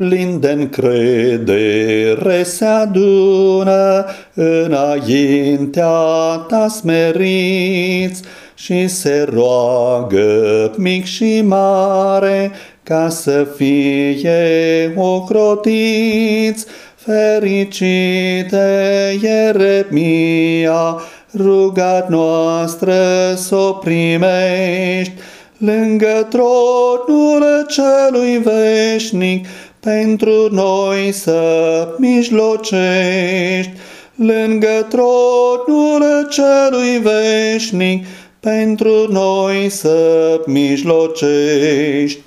plin de încredere se adună înaintea ta smeriți și se roagă mic și mare ca să fie ocrotiți. Fericite Ieremia, rugat noastră să o primești, lângă tronul celui veșnic, pentru noi să mijlocești, lângă tronul celui veșnic, pentru noi să mijlocești.